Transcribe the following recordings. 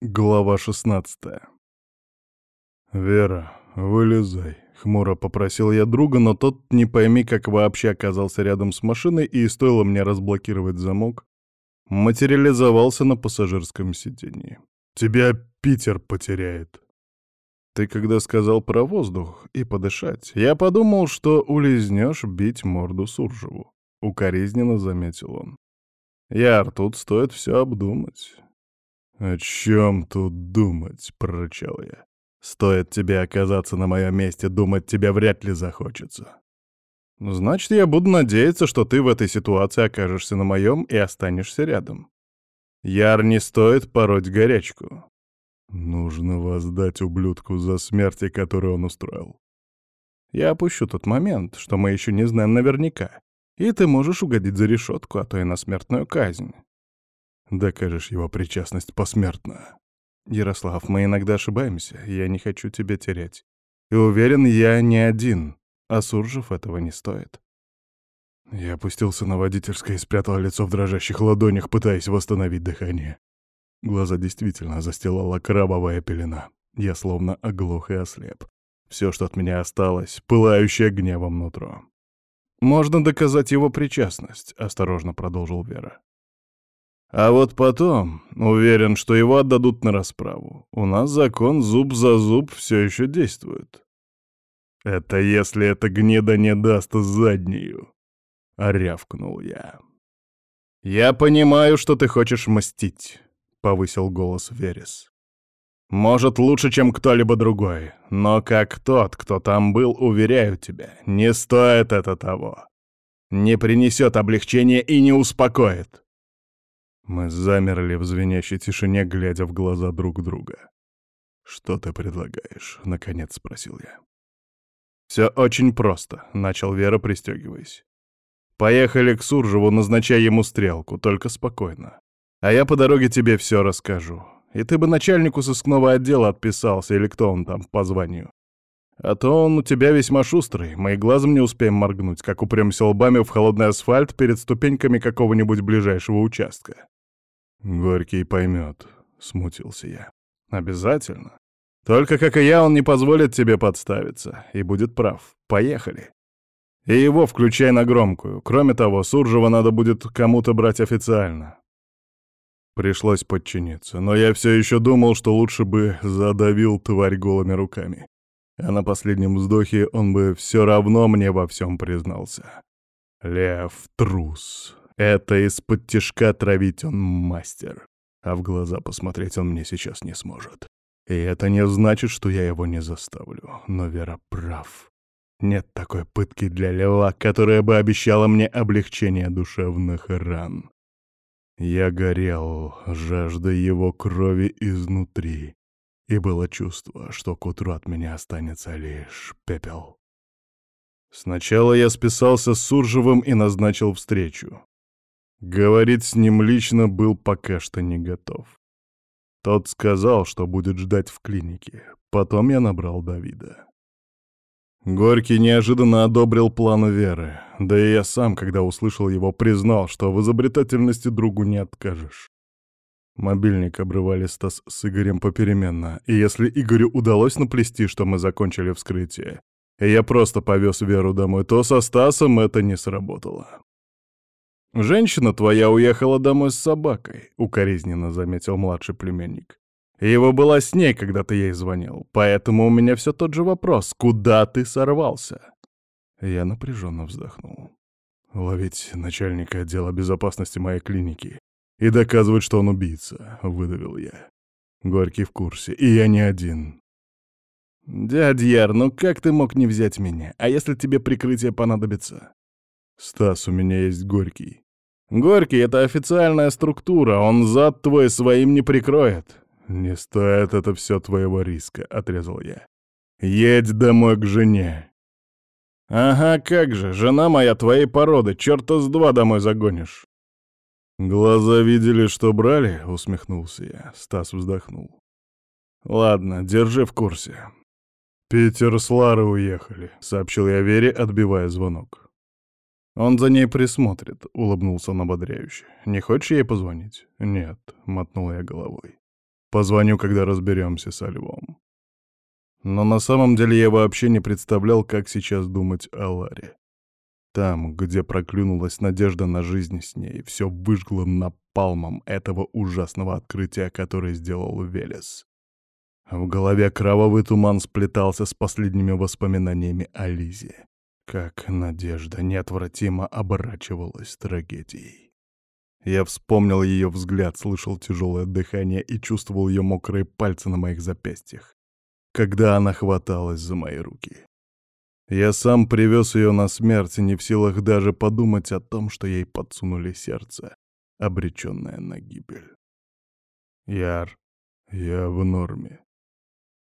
Глава 16 «Вера, вылезай», — хмуро попросил я друга, но тот, не пойми, как вообще оказался рядом с машиной, и стоило мне разблокировать замок, материализовался на пассажирском сиденье. «Тебя Питер потеряет». Ты когда сказал про воздух и подышать, я подумал, что улизнешь бить морду Суржеву. Укоризненно заметил он. Яр, тут стоит все обдумать. «О чем тут думать?» — прорычал я. «Стоит тебе оказаться на моем месте, думать тебе вряд ли захочется». «Значит, я буду надеяться, что ты в этой ситуации окажешься на моем и останешься рядом. Яр не стоит пороть горячку». «Нужно воздать ублюдку за смерти, которую он устроил». «Я опущу тот момент, что мы еще не знаем наверняка, и ты можешь угодить за решетку, а то и на смертную казнь. Докажешь его причастность посмертно. Ярослав, мы иногда ошибаемся, я не хочу тебя терять. И уверен, я не один, а Суржев этого не стоит. Я опустился на водительское и спрятал лицо в дрожащих ладонях, пытаясь восстановить дыхание. Глаза действительно застилала крабовая пелена. Я словно оглох и ослеп. Все, что от меня осталось, пылающее гневом нутро. «Можно доказать его причастность», — осторожно продолжил Вера. А вот потом, уверен, что его отдадут на расправу. У нас закон зуб за зуб все еще действует. Это если эта гнида не даст заднюю. Рявкнул я. «Я понимаю, что ты хочешь мстить», — повысил голос Верес. «Может, лучше, чем кто-либо другой, но как тот, кто там был, уверяю тебя, не стоит это того. Не принесет облегчения и не успокоит. Мы замерли в звенящей тишине, глядя в глаза друг друга. «Что ты предлагаешь?» — наконец спросил я. «Все очень просто», — начал Вера, пристегиваясь. «Поехали к Суржеву, назначай ему стрелку, только спокойно. А я по дороге тебе все расскажу. И ты бы начальнику сыскного отдела отписался, или кто он там по званию. А то он у тебя весьма шустрый, мы и глазом не успеем моргнуть, как упремся лбами в холодный асфальт перед ступеньками какого-нибудь ближайшего участка. «Горький поймет», — смутился я. «Обязательно. Только, как и я, он не позволит тебе подставиться. И будет прав. Поехали. И его включай на громкую. Кроме того, Суржева надо будет кому-то брать официально». Пришлось подчиниться, но я все еще думал, что лучше бы задавил тварь голыми руками. А на последнем вздохе он бы все равно мне во всем признался. Лев — трус. Это из-под тишка травить он мастер, а в глаза посмотреть он мне сейчас не сможет. И это не значит, что я его не заставлю, но Вера прав. Нет такой пытки для льва, которая бы обещала мне облегчение душевных ран. Я горел, жажда его крови изнутри, и было чувство, что к утру от меня останется лишь пепел. Сначала я списался с Суржевым и назначил встречу. Говорить с ним лично был пока что не готов. Тот сказал, что будет ждать в клинике. Потом я набрал Давида. Горький неожиданно одобрил план Веры, да и я сам, когда услышал его, признал, что в изобретательности другу не откажешь. Мобильник обрывали Стас с Игорем попеременно, и если Игорю удалось наплести, что мы закончили вскрытие, и я просто повез Веру домой, то со Стасом это не сработало. «Женщина твоя уехала домой с собакой», — укоризненно заметил младший племянник. «Его была с ней, когда ты ей звонил, поэтому у меня все тот же вопрос. Куда ты сорвался?» Я напряженно вздохнул. «Ловить начальника отдела безопасности моей клиники и доказывать, что он убийца», — выдавил я. Горький в курсе, и я не один. «Дядь ну как ты мог не взять меня? А если тебе прикрытие понадобится?» «Стас, у меня есть Горький». «Горький — это официальная структура, он зад твой своим не прикроет». «Не стоит это все твоего риска», — отрезал я. «Едь домой к жене». «Ага, как же, жена моя твоей породы, черта с два домой загонишь». «Глаза видели, что брали?» — усмехнулся я. Стас вздохнул. «Ладно, держи в курсе». «Питер с Ларой уехали», — сообщил я Вере, отбивая звонок. «Он за ней присмотрит», — улыбнулся он ободряюще. «Не хочешь ей позвонить?» «Нет», — мотнул я головой. Позвоню, когда разберемся со львом. Но на самом деле я вообще не представлял, как сейчас думать о Ларе. Там, где проклюнулась надежда на жизнь с ней, все выжгло напалмом этого ужасного открытия, которое сделал Велес. В голове кровавый туман сплетался с последними воспоминаниями о Лизе. Как надежда неотвратимо оборачивалась трагедией. Я вспомнил ее взгляд, слышал тяжелое дыхание и чувствовал ее мокрые пальцы на моих запястьях, когда она хваталась за мои руки. Я сам привез ее на смерть, не в силах даже подумать о том, что ей подсунули сердце, обреченное на гибель. Яр, я в норме.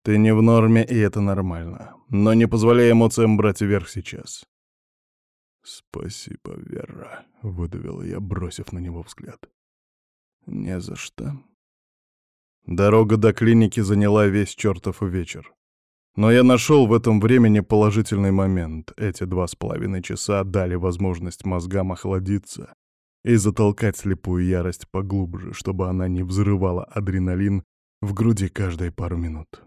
Ты не в норме, и это нормально. Но не позволяй эмоциям брать вверх сейчас. «Спасибо, Вера», — выдавил я, бросив на него взгляд. «Не за что». Дорога до клиники заняла весь чертов вечер. Но я нашел в этом времени положительный момент. Эти два с половиной часа дали возможность мозгам охладиться и затолкать слепую ярость поглубже, чтобы она не взрывала адреналин в груди каждые пару минут.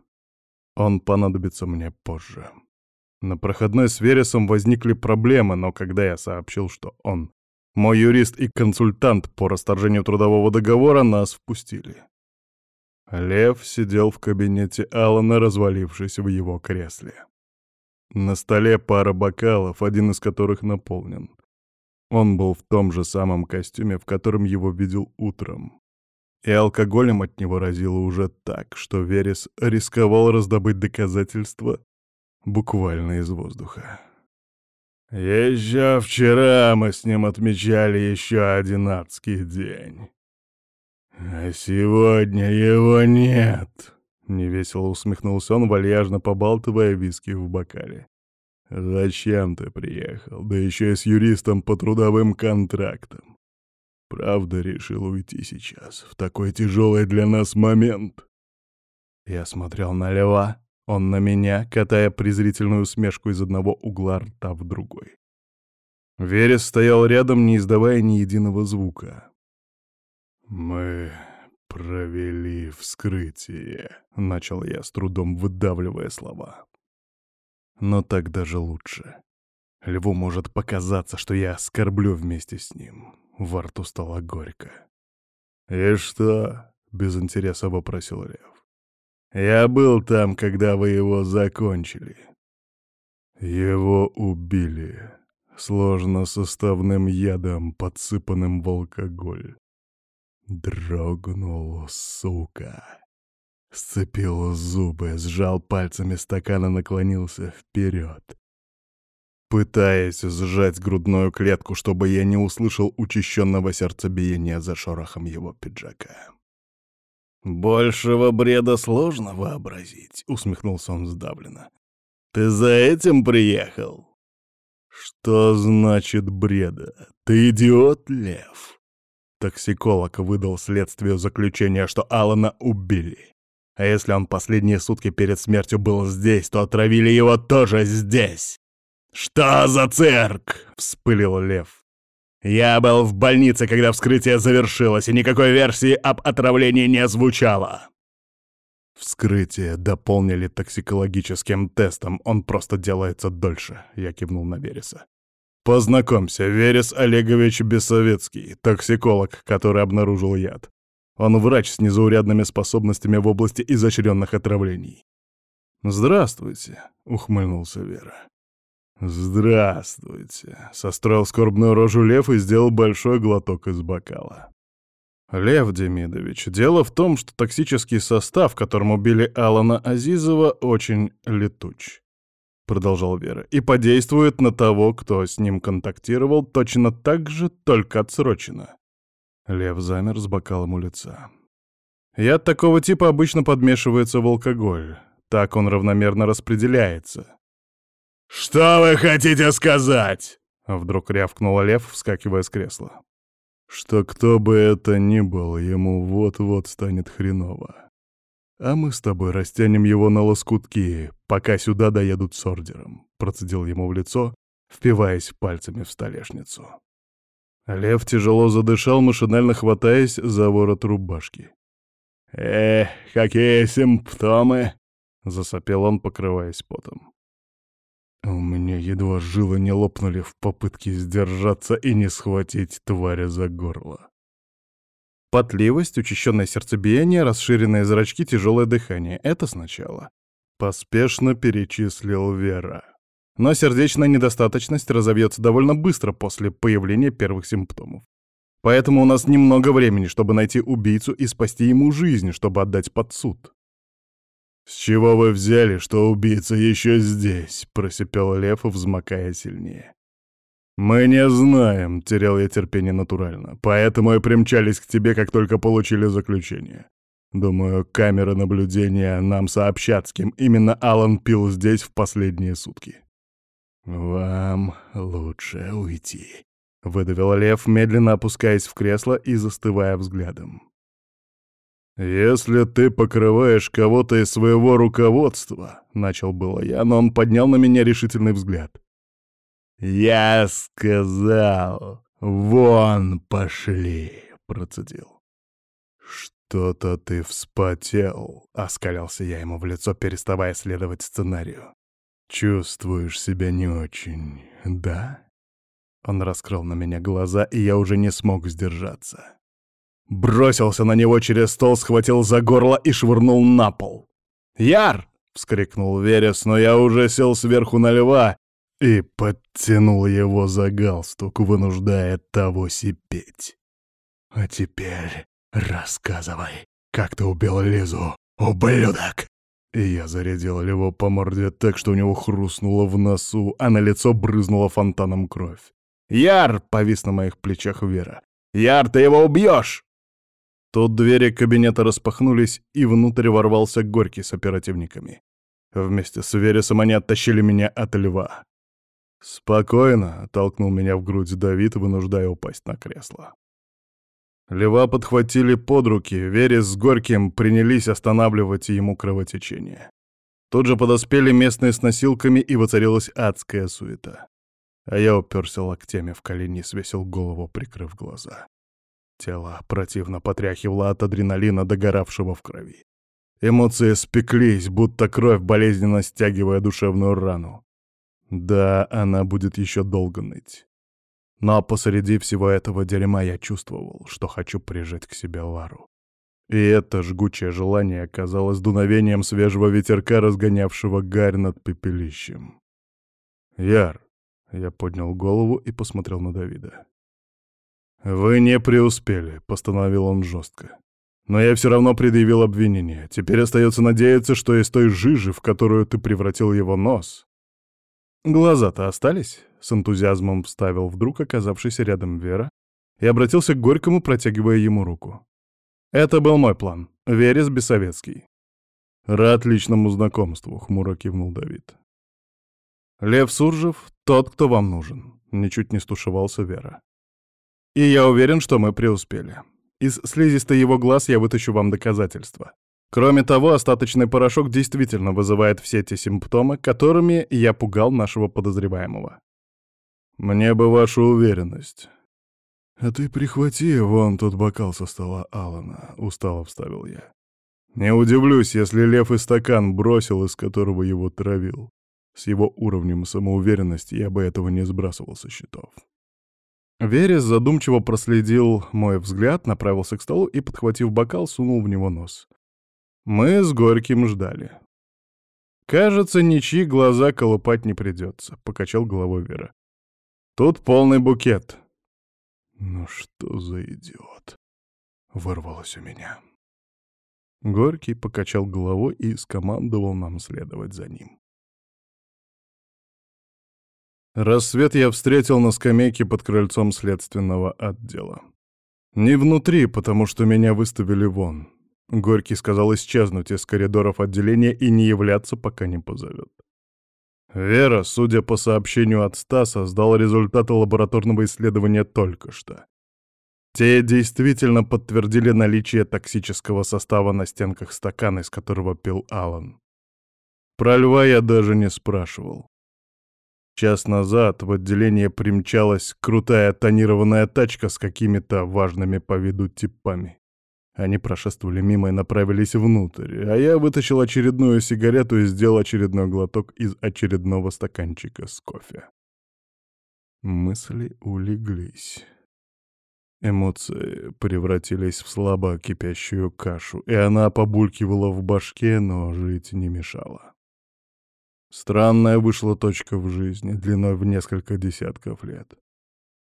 Он понадобится мне позже. На проходной с Вересом возникли проблемы, но когда я сообщил, что он мой юрист и консультант по расторжению трудового договора, нас впустили. Лев сидел в кабинете Алана, развалившись в его кресле. На столе пара бокалов, один из которых наполнен. Он был в том же самом костюме, в котором его видел утром. И алкоголем от него разило уже так, что Верес рисковал раздобыть доказательства буквально из воздуха. «Еще вчера мы с ним отмечали еще один адский день. «А сегодня его нет!» — невесело усмехнулся он, вальяжно побалтывая виски в бокале. «Зачем ты приехал? Да еще и с юристом по трудовым контрактам. Правда решил уйти сейчас, в такой тяжелый для нас момент?» Я смотрел на Лева, он на меня, катая презрительную усмешку из одного угла рта в другой. Верес стоял рядом, не издавая ни единого звука. «Мы провели вскрытие», — начал я с трудом выдавливая слова. «Но так даже лучше. Льву может показаться, что я оскорблю вместе с ним». Во рту стало горько. «И что?» — без интереса вопросил Лев. «Я был там, когда вы его закончили». «Его убили», сложно составным ядом, подсыпанным в алкоголь. Дрогнул, сука. Сцепил зубы, сжал пальцами стакан и наклонился вперед. Пытаясь сжать грудную клетку, чтобы я не услышал учащенного сердцебиения за шорохом его пиджака. «Большего бреда сложно вообразить», — усмехнулся он сдавленно. «Ты за этим приехал?» «Что значит бреда? Ты идиот, Лев?» Токсиколог выдал следствию заключение, что Алана убили. А если он последние сутки перед смертью был здесь, то отравили его тоже здесь. «Что за цирк?» — вспылил Лев. «Я был в больнице, когда вскрытие завершилось, и никакой версии об отравлении не звучало». «Вскрытие дополнили токсикологическим тестом, он просто делается дольше», — я кивнул на Вереса. Познакомься, Верес Олегович Бесовецкий, токсиколог, который обнаружил яд. Он врач с незаурядными способностями в области изощренных отравлений. «Здравствуйте», — ухмыльнулся Вера. «Здравствуйте», — состроил скорбную рожу Лев и сделал большой глоток из бокала. «Лев Демидович, дело в том, что токсический состав, которым убили Алана Азизова, очень летуч. — продолжал Вера, — «и подействует на того, кто с ним контактировал, точно так же, только отсрочено». Лев замер с бокалом у лица. Яд такого типа обычно подмешивается в алкоголь. Так он равномерно распределяется. «Что вы хотите сказать?» — вдруг рявкнул Лев, вскакивая с кресла. «Что кто бы это ни был, ему вот-вот станет хреново. «А мы с тобой растянем его на лоскутки, пока сюда доедут с ордером», — процедил ему в лицо, впиваясь пальцами в столешницу. Лев тяжело задышал, машинально хватаясь за ворот рубашки. «Эх, какие симптомы!» — засопел он, покрываясь потом. У меня едва жилы не лопнули в попытке сдержаться и не схватить тваря за горло. Потливость, учащенное сердцебиение, расширенные зрачки, тяжелое дыхание — это сначала. Поспешно перечислил Вера. Но сердечная недостаточность разовьется довольно быстро после появления первых симптомов. Поэтому у нас немного времени, чтобы найти убийцу и спасти ему жизнь, чтобы отдать под суд. «С чего вы взяли, что убийца еще здесь?» — просипел Лев, взмокая сильнее. «Мы не знаем», — терял я терпение натурально, «поэтому и примчались к тебе, как только получили заключение. Думаю, камеры наблюдения нам сообщат, с кем именно Алан пил здесь в последние сутки». «Вам лучше уйти», — выдавил Лев, медленно опускаясь в кресло и застывая взглядом. «Если ты покрываешь кого-то из своего руководства», — начал было я, но он поднял на меня решительный взгляд. «Я сказал, вон пошли», — процедил. «Что-то ты вспотел», — оскалялся я ему в лицо, переставая следовать сценарию. «Чувствуешь себя не очень, да?» Он раскрыл на меня глаза, и я уже не смог сдержаться. Бросился на него через стол, схватил за горло и швырнул на пол. «Яр!» — вскрикнул Верес, но я уже сел сверху на льва и подтянул его за галстук, вынуждая того сипеть. «А теперь рассказывай, как ты убил Лизу, ублюдок!» И я зарядил его по морде так, что у него хрустнуло в носу, а на лицо брызнула фонтаном кровь. «Яр!» — повис на моих плечах Вера. «Яр, ты его убьешь!» Тут двери кабинета распахнулись, и внутрь ворвался Горький с оперативниками. Вместе с Вересом они оттащили меня от льва. «Спокойно», — толкнул меня в грудь Давид, вынуждая упасть на кресло. Льва подхватили под руки, Верес с Горьким принялись останавливать ему кровотечение. Тут же подоспели местные с носилками, и воцарилась адская суета. А я уперся локтями в колени и свесил голову, прикрыв глаза. Тело противно потряхивало от адреналина, догоравшего в крови. Эмоции спеклись, будто кровь болезненно стягивая душевную рану. Да, она будет еще долго ныть. Но посреди всего этого дерьма я чувствовал, что хочу прижать к себе Лару. И это жгучее желание оказалось дуновением свежего ветерка, разгонявшего гарь над пепелищем. «Яр!» — я поднял голову и посмотрел на Давида. «Вы не преуспели», — постановил он жестко. «Но я все равно предъявил обвинение. Теперь остается надеяться, что из той жижи, в которую ты превратил его нос, «Глаза-то остались?» — с энтузиазмом вставил вдруг оказавшийся рядом Вера и обратился к Горькому, протягивая ему руку. «Это был мой план. Верес Бесовецкий». «Рад личному знакомству», — хмуро кивнул Давид. «Лев Суржев — тот, кто вам нужен», — ничуть не стушевался Вера. «И я уверен, что мы преуспели. Из слизистой его глаз я вытащу вам доказательства. Кроме того, остаточный порошок действительно вызывает все те симптомы, которыми я пугал нашего подозреваемого. Мне бы ваша уверенность. А ты прихвати вон тот бокал со стола Алана, устало вставил я. Не удивлюсь, если лев и стакан бросил, из которого его травил. С его уровнем самоуверенности я бы этого не сбрасывал со счетов. Верес задумчиво проследил мой взгляд, направился к столу и, подхватив бокал, сунул в него нос. Мы с Горьким ждали. «Кажется, ничьи глаза колупать не придется», — покачал головой Вера. «Тут полный букет». «Ну что за идиот?» — вырвалось у меня. Горький покачал головой и скомандовал нам следовать за ним. Рассвет я встретил на скамейке под крыльцом следственного отдела. Не внутри, потому что меня выставили вон. Горький сказал исчезнуть из коридоров отделения и не являться, пока не позовет. Вера, судя по сообщению от Стаса, сдал результаты лабораторного исследования только что. Те действительно подтвердили наличие токсического состава на стенках стакана, из которого пил Алан. Про льва я даже не спрашивал. Час назад в отделение примчалась крутая тонированная тачка с какими-то важными по виду типами. Они прошествовали мимо и направились внутрь, а я вытащил очередную сигарету и сделал очередной глоток из очередного стаканчика с кофе. Мысли улеглись. Эмоции превратились в слабо кипящую кашу, и она побулькивала в башке, но жить не мешала. Странная вышла точка в жизни, длиной в несколько десятков лет.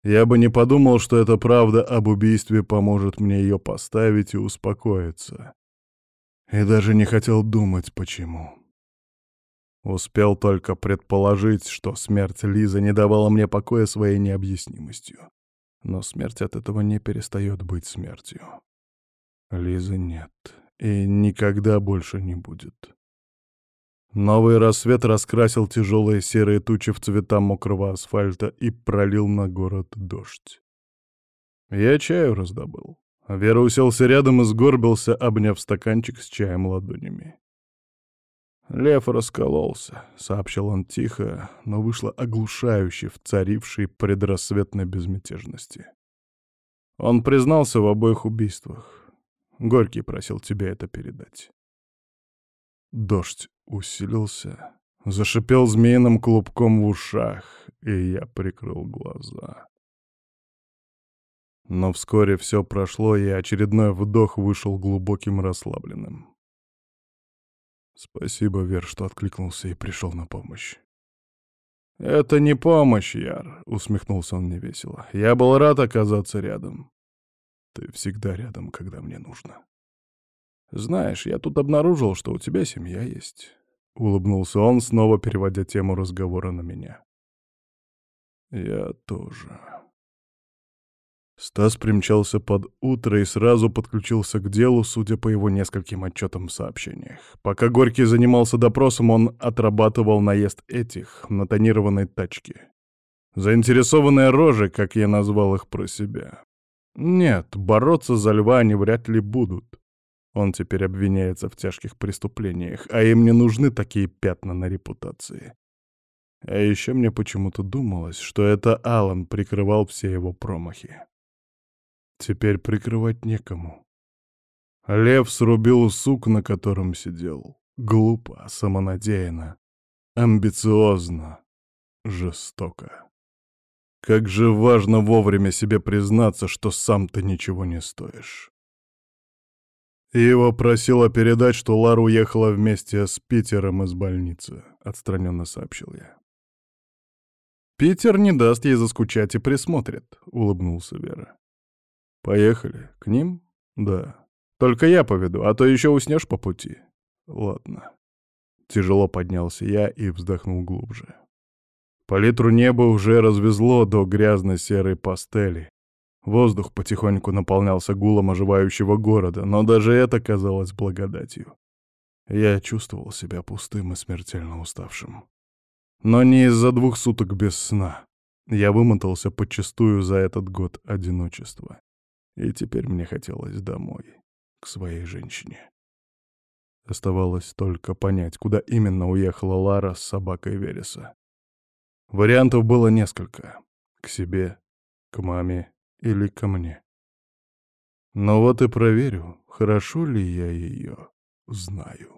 Я бы не подумал, что эта правда об убийстве поможет мне ее поставить и успокоиться. И даже не хотел думать, почему. Успел только предположить, что смерть Лизы не давала мне покоя своей необъяснимостью. Но смерть от этого не перестает быть смертью. Лизы нет и никогда больше не будет. Новый рассвет раскрасил тяжелые серые тучи в цвета мокрого асфальта и пролил на город дождь. Я чаю раздобыл. Вера уселся рядом и сгорбился, обняв стаканчик с чаем ладонями. «Лев раскололся», — сообщил он тихо, но вышло оглушающе в царившей предрассветной безмятежности. Он признался в обоих убийствах. Горький просил тебя это передать. Дождь усилился, зашипел змеиным клубком в ушах, и я прикрыл глаза. Но вскоре все прошло, и очередной вдох вышел глубоким расслабленным. Спасибо, Вер, что откликнулся и пришел на помощь. «Это не помощь, Яр», — усмехнулся он невесело. «Я был рад оказаться рядом. Ты всегда рядом, когда мне нужно». «Знаешь, я тут обнаружил, что у тебя семья есть. — улыбнулся он, снова переводя тему разговора на меня. «Я тоже». Стас примчался под утро и сразу подключился к делу, судя по его нескольким отчетам в сообщениях. Пока Горький занимался допросом, он отрабатывал наезд этих на тонированной тачке. Заинтересованные рожи, как я назвал их про себя. Нет, бороться за льва они вряд ли будут. Он теперь обвиняется в тяжких преступлениях, а им не нужны такие пятна на репутации. А еще мне почему-то думалось, что это Алан прикрывал все его промахи. Теперь прикрывать некому. Лев срубил сук, на котором сидел. Глупо, самонадеянно, амбициозно, жестоко. Как же важно вовремя себе признаться, что сам ты ничего не стоишь. Его просила передать, что Лара уехала вместе с Питером из больницы, отстраненно сообщил я. Питер не даст ей заскучать и присмотрит, улыбнулся Вера. Поехали. К ним? Да. Только я поведу, а то еще уснешь по пути. Ладно. Тяжело поднялся я и вздохнул глубже. Палитру неба уже развезло до грязно-серой пастели, Воздух потихоньку наполнялся гулом оживающего города, но даже это казалось благодатью. Я чувствовал себя пустым и смертельно уставшим. Но не из-за двух суток без сна. Я вымотался подчастую за этот год одиночества. И теперь мне хотелось домой, к своей женщине. Оставалось только понять, куда именно уехала Лара с собакой Вереса. Вариантов было несколько. К себе, к маме или ко мне. Но вот и проверю, хорошо ли я ее знаю.